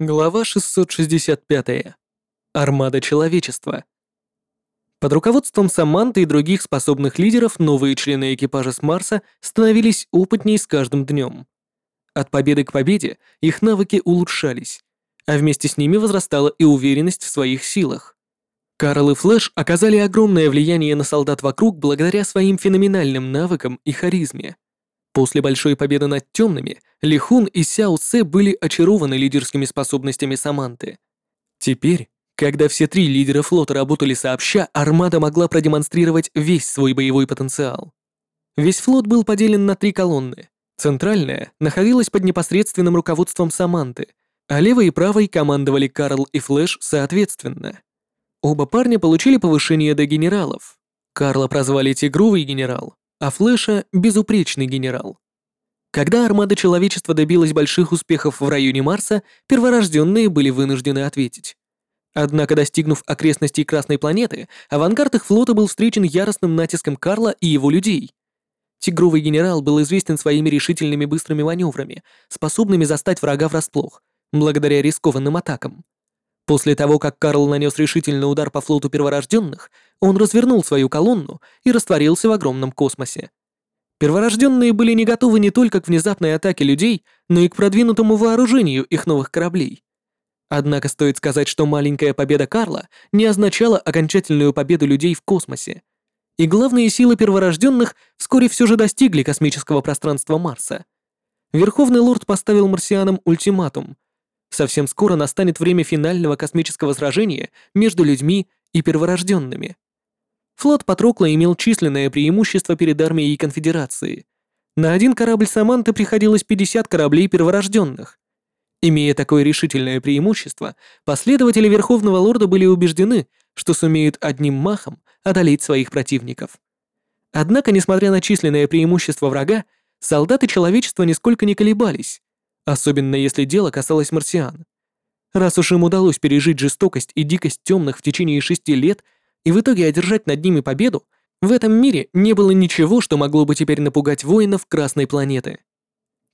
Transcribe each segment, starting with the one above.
Глава 665. Армада человечества. Под руководством Саманты и других способных лидеров новые члены экипажа с Марса становились опытнее с каждым днем. От победы к победе их навыки улучшались, а вместе с ними возрастала и уверенность в своих силах. Карл и Флэш оказали огромное влияние на солдат вокруг благодаря своим феноменальным навыкам и харизме. После большой победы над темными, Лихун и Сяо Цэ были очарованы лидерскими способностями Саманты. Теперь, когда все три лидера флота работали сообща, армада могла продемонстрировать весь свой боевой потенциал. Весь флот был поделен на три колонны. Центральная находилась под непосредственным руководством Саманты, а левой и правой командовали Карл и Флэш соответственно. Оба парня получили повышение до генералов. Карла прозвали «Тигровый генерал», а Флэша — безупречный генерал. Когда армада человечества добилась больших успехов в районе Марса, перворожденные были вынуждены ответить. Однако, достигнув окрестностей Красной планеты, авангард их флота был встречен яростным натиском Карла и его людей. Тигровый генерал был известен своими решительными быстрыми маневрами, способными застать врага врасплох, благодаря рискованным атакам. После того, как Карл нанес решительный удар по флоту перворожденных, он развернул свою колонну и растворился в огромном космосе. Перворожденные были не готовы не только к внезапной атаке людей, но и к продвинутому вооружению их новых кораблей. Однако стоит сказать, что маленькая победа Карла не означала окончательную победу людей в космосе. И главные силы перворожденных вскоре все же достигли космического пространства Марса. Верховный лорд поставил марсианам ультиматум. Совсем скоро настанет время финального космического сражения между людьми и перворожденными. Флот Патрокла имел численное преимущество перед армией Конфедерации. На один корабль Саманты приходилось 50 кораблей перворожденных. Имея такое решительное преимущество, последователи Верховного Лорда были убеждены, что сумеют одним махом одолеть своих противников. Однако, несмотря на численное преимущество врага, солдаты человечества нисколько не колебались, особенно если дело касалось марсиан. Раз уж им удалось пережить жестокость и дикость темных в течение шести лет и в итоге одержать над ними победу, в этом мире не было ничего, что могло бы теперь напугать воинов Красной планеты.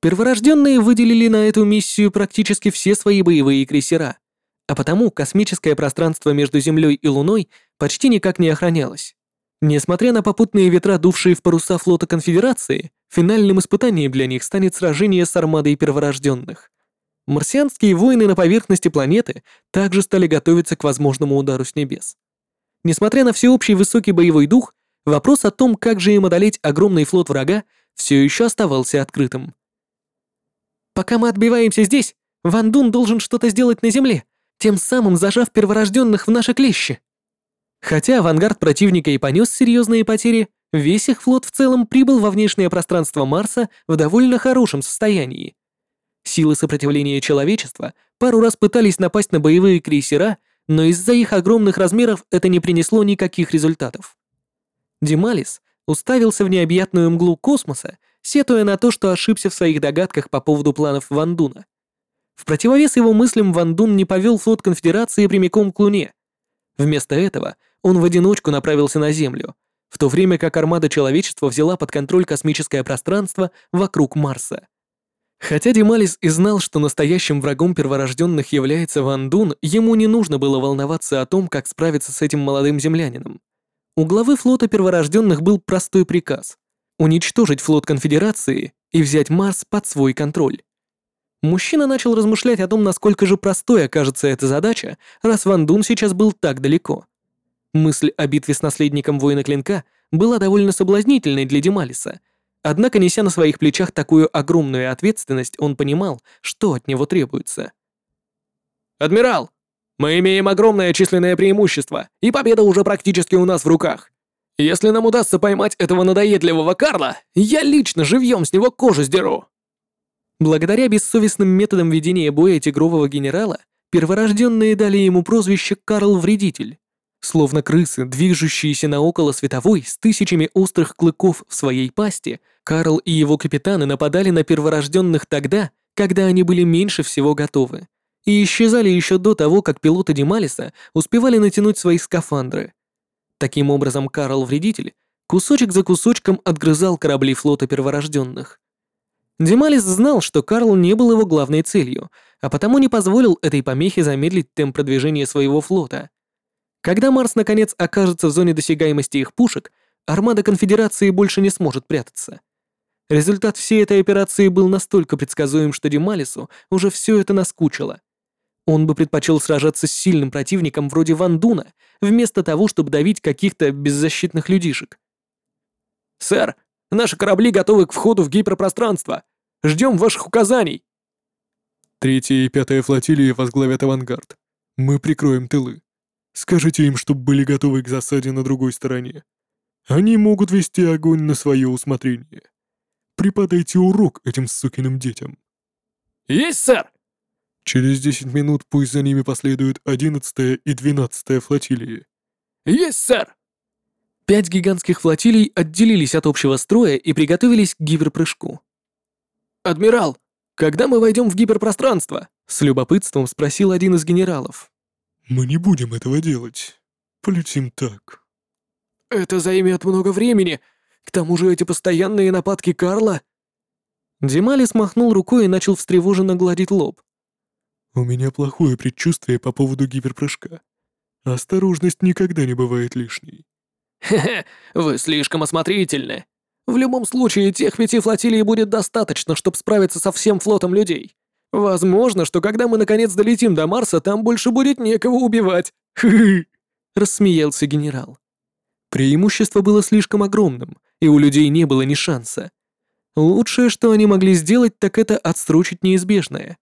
Перворожденные выделили на эту миссию практически все свои боевые крейсера, а потому космическое пространство между Землей и Луной почти никак не охранялось. Несмотря на попутные ветра, дувшие в паруса флота Конфедерации, финальным испытанием для них станет сражение с армадой перворожденных. Марсианские воины на поверхности планеты также стали готовиться к возможному удару с небес. Несмотря на всеобщий высокий боевой дух, вопрос о том, как же им одолеть огромный флот врага, все еще оставался открытым. «Пока мы отбиваемся здесь, Ван Дун должен что-то сделать на земле, тем самым зажав перворожденных в наши клещи». Хотя авангард противника и понес серьезные потери, весь их флот в целом прибыл во внешнее пространство Марса в довольно хорошем состоянии. Силы сопротивления человечества пару раз пытались напасть на боевые крейсера но из-за их огромных размеров это не принесло никаких результатов. Дималис уставился в необъятную мглу космоса, сетуя на то, что ошибся в своих догадках по поводу планов Вандуна. В противовес его мыслям Вандун не повел флот Конфедерации прямиком к Луне. Вместо этого он в одиночку направился на Землю, в то время как армада человечества взяла под контроль космическое пространство вокруг Марса. Хотя Дималис и знал, что настоящим врагом перворожденных является Ван Дун, ему не нужно было волноваться о том, как справиться с этим молодым землянином. У главы флота перворожденных был простой приказ — уничтожить флот Конфедерации и взять Марс под свой контроль. Мужчина начал размышлять о том, насколько же простой окажется эта задача, раз Ван Дун сейчас был так далеко. Мысль о битве с наследником воина Клинка была довольно соблазнительной для Дималиса — Однако, неся на своих плечах такую огромную ответственность, он понимал, что от него требуется. «Адмирал, мы имеем огромное численное преимущество, и победа уже практически у нас в руках. Если нам удастся поймать этого надоедливого Карла, я лично живьем с него кожу сдеру». Благодаря бессовестным методам ведения боя тигрового генерала, перворожденные дали ему прозвище «Карл-вредитель». Словно крысы, движущиеся на около световой с тысячами острых клыков в своей пасти, Карл и его капитаны нападали на перворожденных тогда, когда они были меньше всего готовы, и исчезали еще до того, как пилоты Дималиса успевали натянуть свои скафандры. Таким образом, Карл-вредитель кусочек за кусочком отгрызал корабли флота перворожденных. Демалис знал, что Карл не был его главной целью, а потому не позволил этой помехе замедлить темп продвижения своего флота. Когда Марс наконец окажется в зоне досягаемости их пушек, армада Конфедерации больше не сможет прятаться. Результат всей этой операции был настолько предсказуем, что Демалису уже все это наскучило. Он бы предпочел сражаться с сильным противником вроде Ван Дуна, вместо того, чтобы давить каких-то беззащитных людишек. «Сэр, наши корабли готовы к входу в гиперпространство. Ждем ваших указаний!» Третья и пятая флотилии возглавят авангард. Мы прикроем тылы. Скажите им, чтобы были готовы к засаде на другой стороне. Они могут вести огонь на свое усмотрение. Преподайте урок этим сукиным детям. «Есть, сэр!» Через десять минут пусть за ними последуют одиннадцатая и двенадцатая флотилии. «Есть, сэр!» Пять гигантских флотилий отделились от общего строя и приготовились к гиперпрыжку. «Адмирал, когда мы войдем в гиперпространство?» — с любопытством спросил один из генералов. «Мы не будем этого делать. Полетим так». «Это займет много времени. К тому же эти постоянные нападки Карла...» Дималис махнул рукой и начал встревоженно гладить лоб. «У меня плохое предчувствие по поводу гиперпрыжка. Осторожность никогда не бывает лишней». «Хе-хе, вы слишком осмотрительны. В любом случае, тех пяти флотилий будет достаточно, чтобы справиться со всем флотом людей. Возможно, что когда мы наконец долетим до Марса, там больше будет некого убивать. Хы-хы!» Рассмеялся генерал. Преимущество было слишком огромным, и у людей не было ни шанса. Лучшее, что они могли сделать, так это отсрочить неизбежное.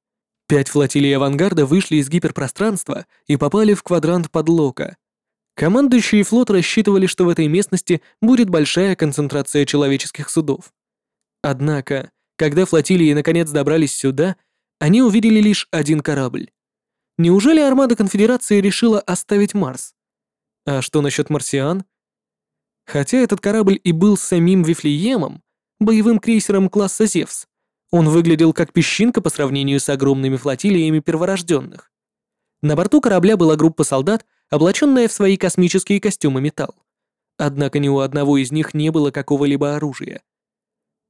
Пять флотилий авангарда вышли из гиперпространства и попали в квадрант подлока. Командующие флот рассчитывали, что в этой местности будет большая концентрация человеческих судов. Однако, когда флотилии наконец добрались сюда, они увидели лишь один корабль. Неужели армада Конфедерации решила оставить Марс? А что насчет марсиан? Хотя этот корабль и был самим Вифлеемом, боевым крейсером класса Зевс, он выглядел как песчинка по сравнению с огромными флотилиями перворожденных. На борту корабля была группа солдат, облаченная в свои космические костюмы металл. Однако ни у одного из них не было какого-либо оружия.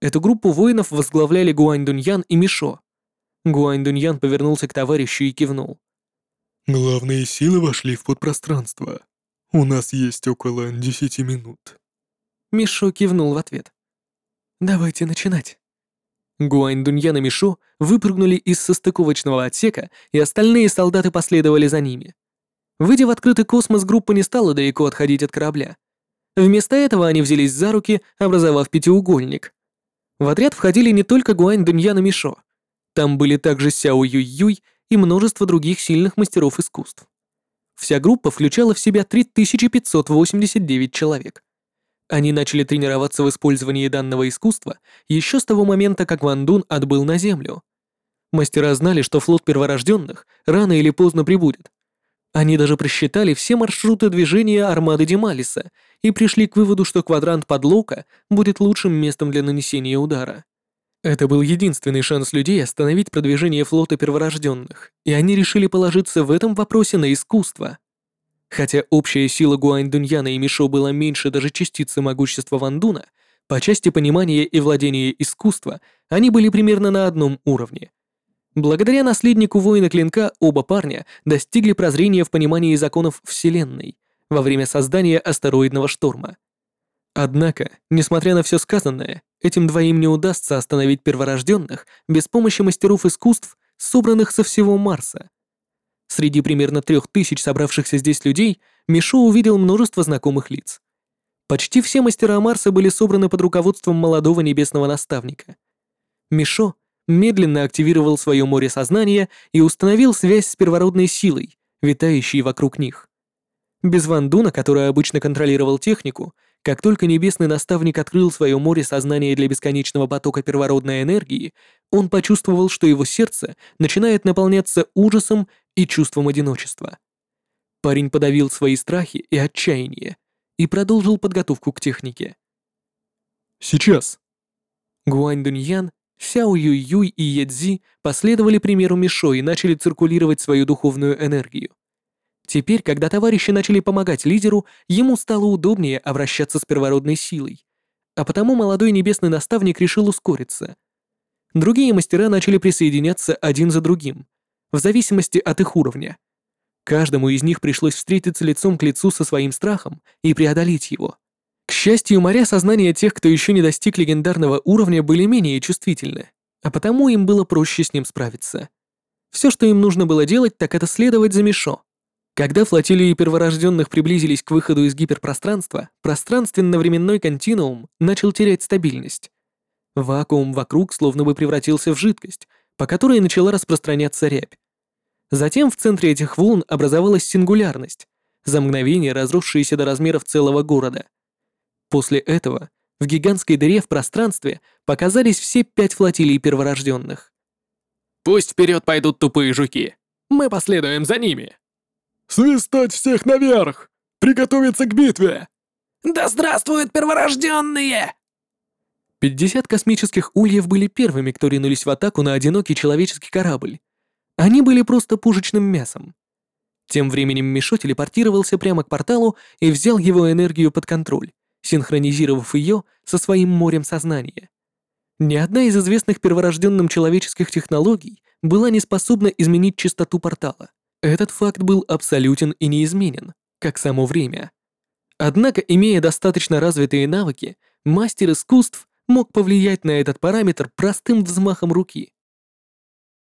Эту группу воинов возглавляли Гуань Дуньян и Мишо. Гуань Дуньян повернулся к товарищу и кивнул. «Главные силы вошли в подпространство. У нас есть около десяти минут». Мишо кивнул в ответ. «Давайте начинать». Гуань Дуньян и Мишо выпрыгнули из состыковочного отсека, и остальные солдаты последовали за ними. Выйдя в открытый космос, группа не стала далеко отходить от корабля. Вместо этого они взялись за руки, образовав пятиугольник. В отряд входили не только Гуань Дуньян и Мишо. Там были также Сяо Юй Юй и множество других сильных мастеров искусств. Вся группа включала в себя 3589 человек. Они начали тренироваться в использовании данного искусства еще с того момента, как Ван Дун отбыл на Землю. Мастера знали, что флот перворожденных рано или поздно прибудет. Они даже просчитали все маршруты движения армады Демалиса и пришли к выводу, что квадрант подлока будет лучшим местом для нанесения удара. Это был единственный шанс людей остановить продвижение флота перворожденных, и они решили положиться в этом вопросе на искусство. Хотя общая сила Гуань Дуньяна и Мишо была меньше даже частицы могущества Ван Дуна, по части понимания и владения искусства они были примерно на одном уровне. Благодаря наследнику воина клинка оба парня достигли прозрения в понимании законов Вселенной во время создания астероидного шторма. Однако, несмотря на все сказанное, этим двоим не удастся остановить перворожденных без помощи мастеров искусств, собранных со всего Марса. Среди примерно трех тысяч собравшихся здесь людей Мишо увидел множество знакомых лиц. Почти все мастера Марса были собраны под руководством молодого небесного наставника. Мишо медленно активировал свое море сознания и установил связь с первородной силой, витающей вокруг них. Без Вандуна, который обычно контролировал технику, как только небесный наставник открыл свое море сознания для бесконечного потока первородной энергии, он почувствовал, что его сердце начинает наполняться ужасом и чувством одиночества. Парень подавил свои страхи и отчаяние и продолжил подготовку к технике. «Сейчас!» Гуань Дуньян, Сяо Юй Юй и Едзи последовали примеру Мишо и начали циркулировать свою духовную энергию. Теперь, когда товарищи начали помогать лидеру, ему стало удобнее обращаться с первородной силой, а потому молодой небесный наставник решил ускориться. Другие мастера начали присоединяться один за другим, в зависимости от их уровня. Каждому из них пришлось встретиться лицом к лицу со своим страхом и преодолеть его. К счастью, моря сознания тех, кто еще не достиг легендарного уровня, были менее чувствительны, а потому им было проще с ним справиться. Все, что им нужно было делать, так это следовать за Мишо. Когда флотилии перворожденных приблизились к выходу из гиперпространства, пространственно-временной континуум начал терять стабильность. Вакуум вокруг словно бы превратился в жидкость, по которой начала распространяться рябь. Затем в центре этих волн образовалась сингулярность, за мгновение разросшаяся до размеров целого города. После этого в гигантской дыре в пространстве показались все пять флотилий перворожденных. «Пусть вперед пойдут тупые жуки. Мы последуем за ними!» «Свистать всех наверх! Приготовиться к битве!» «Да здравствуют перворожденные!» 50 космических ульев были первыми, кто ринулись в атаку на одинокий человеческий корабль. Они были просто пушечным мясом. Тем временем Мишо телепортировался прямо к порталу и взял его энергию под контроль, синхронизировав ее со своим морем сознания. Ни одна из известных перворожденным человеческих технологий была не способна изменить частоту портала. Этот факт был абсолютен и неизменен, как само время. Однако, имея достаточно развитые навыки, мастер искусств мог повлиять на этот параметр простым взмахом руки.